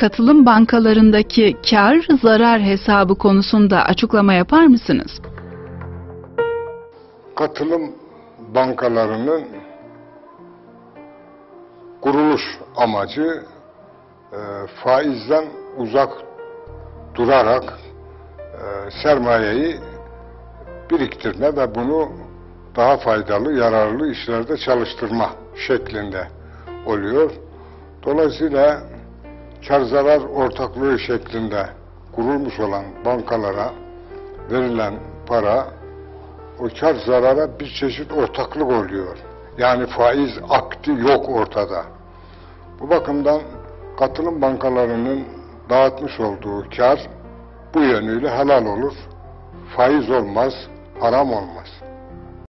katılım bankalarındaki kar zarar hesabı konusunda açıklama yapar mısınız? katılım bankalarının kuruluş amacı e, faizden uzak durarak e, sermayeyi biriktirme ve bunu daha faydalı, yararlı işlerde çalıştırma şeklinde oluyor. Dolayısıyla kar zarar ortaklığı şeklinde kurulmuş olan bankalara verilen para o kar zarara bir çeşit ortaklık oluyor. Yani faiz akti yok ortada. Bu bakımdan katılım bankalarının dağıtmış olduğu kar bu yönüyle helal olur. Faiz olmaz, haram olmaz.